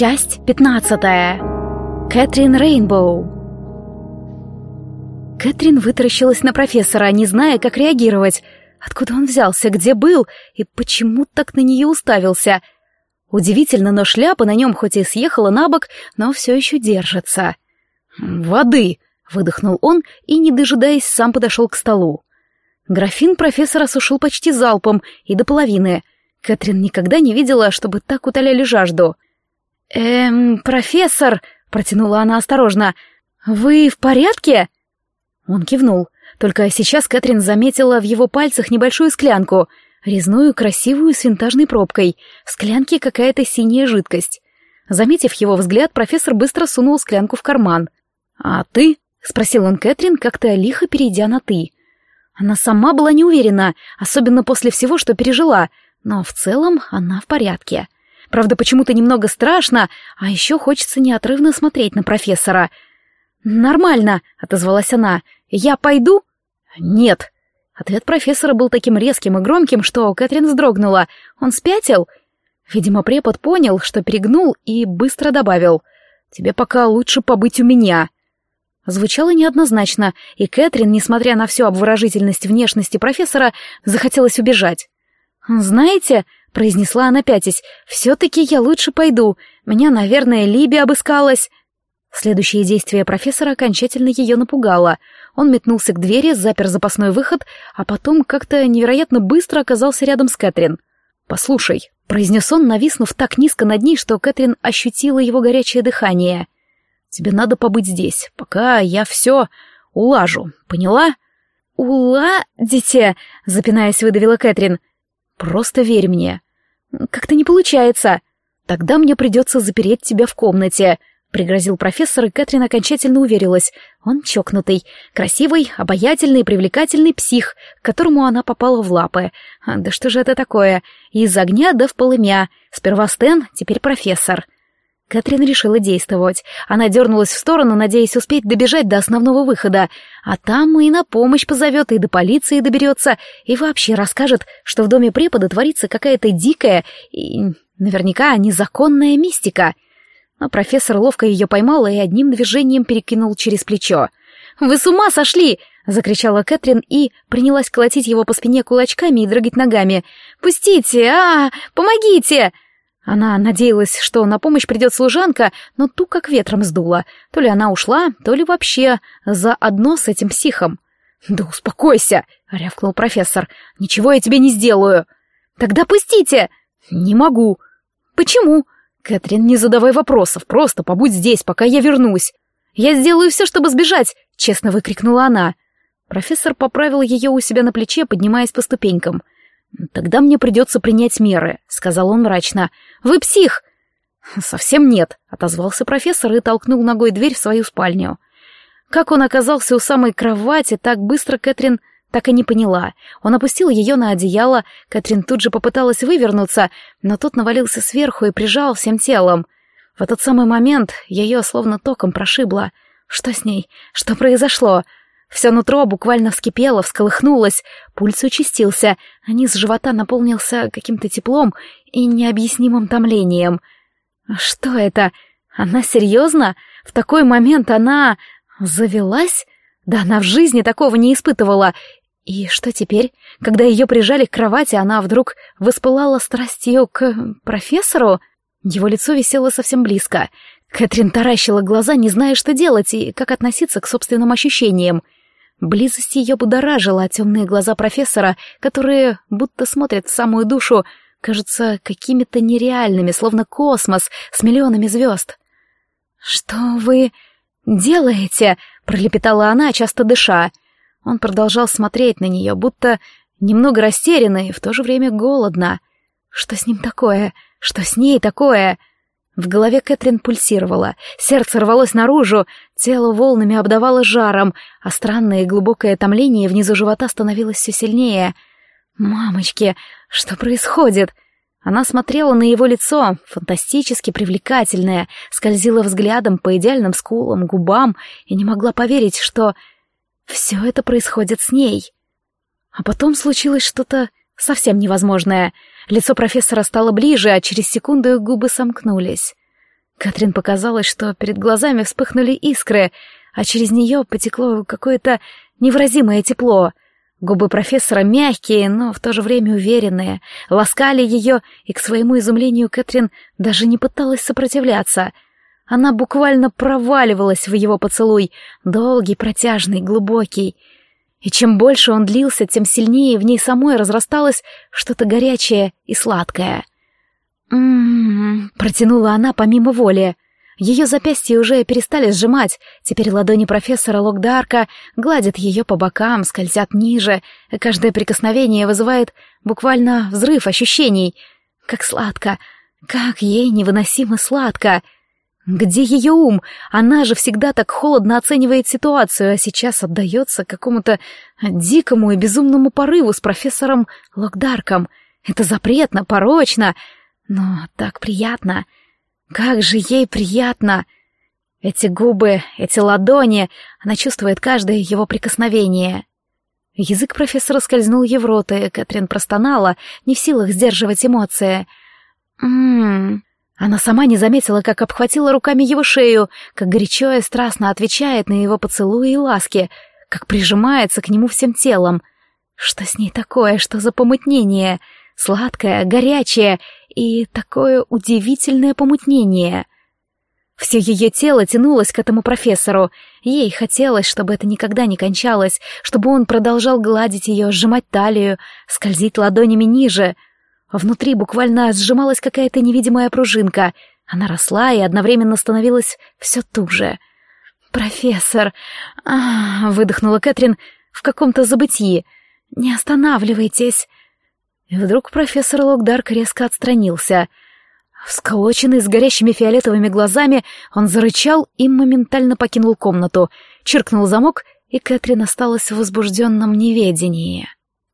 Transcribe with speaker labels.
Speaker 1: Часть пятнадцатая. Кэтрин Рейнбоу. Кэтрин вытаращилась на профессора, не зная, как реагировать. Откуда он взялся, где был и почему так на нее уставился. Удивительно, но шляпа на нем хоть и съехала на бок, но все еще держится. «Воды!» — выдохнул он и, не дожидаясь, сам подошел к столу. Графин профессора осушил почти залпом и до половины. Кэтрин никогда не видела, чтобы так утоляли жажду. «Эм, профессор!» — протянула она осторожно. «Вы в порядке?» Он кивнул. Только сейчас Кэтрин заметила в его пальцах небольшую склянку, резную, красивую, с винтажной пробкой. В склянке какая-то синяя жидкость. Заметив его взгляд, профессор быстро сунул склянку в карман. «А ты?» — спросил он Кэтрин, как-то лихо перейдя на «ты». Она сама была не уверена, особенно после всего, что пережила, но в целом она в порядке. Правда, почему-то немного страшно, а еще хочется неотрывно смотреть на профессора. «Нормально», — отозвалась она. «Я пойду?» «Нет». Ответ профессора был таким резким и громким, что Кэтрин вздрогнула. Он спятил? Видимо, препод понял, что перегнул, и быстро добавил. «Тебе пока лучше побыть у меня». Звучало неоднозначно, и Кэтрин, несмотря на всю обворожительность внешности профессора, захотелось убежать. «Знаете», — произнесла она пятясь, — «все-таки я лучше пойду. Меня, наверное, Либи обыскалась». Следующее действие профессора окончательно ее напугало. Он метнулся к двери, запер запасной выход, а потом как-то невероятно быстро оказался рядом с Кэтрин. «Послушай», — произнес он, нависнув так низко над ней, что Кэтрин ощутила его горячее дыхание — Тебе надо побыть здесь, пока я все улажу, поняла?» «Уладите?» — запинаясь, выдавила Кэтрин. «Просто верь мне». «Как-то не получается». «Тогда мне придется запереть тебя в комнате», — пригрозил профессор, и Кэтрин окончательно уверилась. Он чокнутый, красивый, обаятельный, привлекательный псих, к которому она попала в лапы. А, да что же это такое? Из огня да в полымя. Сперва Стэн, теперь профессор. Катрин решила действовать. Она дернулась в сторону, надеясь успеть добежать до основного выхода, а там и на помощь позовет, и до полиции доберется, и вообще расскажет, что в доме препода творится какая-то дикая и наверняка незаконная мистика. Но профессор ловко ее поймал и одним движением перекинул через плечо. «Вы с ума сошли!» — закричала Кэтрин и принялась колотить его по спине кулачками и дрыгать ногами. «Пустите! -а Помогите!» Она надеялась, что на помощь придет служанка, но ту как ветром сдуло. То ли она ушла, то ли вообще заодно с этим психом. «Да успокойся!» — рявкнул профессор. «Ничего я тебе не сделаю!» «Тогда пустите!» «Не могу!» «Почему?» «Кэтрин, не задавай вопросов, просто побудь здесь, пока я вернусь!» «Я сделаю все, чтобы сбежать!» — честно выкрикнула она. Профессор поправил ее у себя на плече, поднимаясь по ступенькам — «Тогда мне придется принять меры», — сказал он мрачно. «Вы псих!» «Совсем нет», — отозвался профессор и толкнул ногой дверь в свою спальню. Как он оказался у самой кровати, так быстро Кэтрин так и не поняла. Он опустил ее на одеяло, Кэтрин тут же попыталась вывернуться, но тот навалился сверху и прижал всем телом. В этот самый момент ее словно током прошибло. Что с ней? Что произошло? Все нутро буквально вскипело, всколыхнулось, пульс участился, а низ живота наполнился каким-то теплом и необъяснимым томлением. Что это? Она серьезно? В такой момент она... завелась? Да она в жизни такого не испытывала. И что теперь? Когда ее прижали к кровати, она вдруг воспылала страстью к профессору? Его лицо висело совсем близко. Кэтрин таращила глаза, не зная, что делать и как относиться к собственным ощущениям. Близость ее будоражила, а темные глаза профессора, которые будто смотрят в самую душу, кажутся какими-то нереальными, словно космос с миллионами звезд. «Что вы делаете?» — пролепетала она, часто дыша. Он продолжал смотреть на нее, будто немного растерянно и в то же время голодно. «Что с ним такое? Что с ней такое?» В голове Кэтрин пульсировало, сердце рвалось наружу, тело волнами обдавало жаром, а странное и глубокое томление внизу живота становилось все сильнее. «Мамочки, что происходит?» Она смотрела на его лицо, фантастически привлекательное, скользила взглядом по идеальным скулам, губам и не могла поверить, что все это происходит с ней. А потом случилось что-то совсем невозможное — Лицо профессора стало ближе, а через секунду их губы сомкнулись. Катрин показалось, что перед глазами вспыхнули искры, а через нее потекло какое-то невыразимое тепло. Губы профессора мягкие, но в то же время уверенные, ласкали ее, и к своему изумлению Кэтрин даже не пыталась сопротивляться. Она буквально проваливалась в его поцелуй, долгий, протяжный, глубокий. И чем больше он длился, тем сильнее в ней самой разрасталось что-то горячее и сладкое. «М-м-м», протянула она помимо воли. Ее запястья уже перестали сжимать, теперь ладони профессора Локдарка гладят ее по бокам, скользят ниже, и каждое прикосновение вызывает буквально взрыв ощущений. Как сладко, как ей невыносимо сладко. Где ее ум? Она же всегда так холодно оценивает ситуацию, а сейчас отдается какому-то дикому и безумному порыву с профессором Локдарком. Это запретно, порочно, но так приятно — как же ей приятно! Эти губы, эти ладони, она чувствует каждое его прикосновение. Язык профессора скользнул ей в рот, и Кэтрин простонала, не в силах сдерживать эмоции. «М-м-м...» Она сама не заметила, как обхватила руками его шею, как горячо и страстно отвечает на его поцелуи и ласки, как прижимается к нему всем телом. Что с ней такое, что за помутнение? Сладкое, горячее и такое удивительное помутнение. Все ее тело тянулось к этому профессору. Ей хотелось, чтобы это никогда не кончалось, чтобы он продолжал гладить ее, сжимать талию, скользить ладонями ниже. Внутри буквально сжималась какая-то невидимая пружинка. Она росла и одновременно становилась все туже. «Профессор!» а, — выдохнула Кэтрин в каком-то забытии. «Не останавливайтесь!» И вдруг профессор Локдарк резко отстранился. Всколоченный с горящими фиолетовыми глазами, он зарычал и моментально покинул комнату, чиркнул замок, и Кэтрин осталась в возбужденном неведении.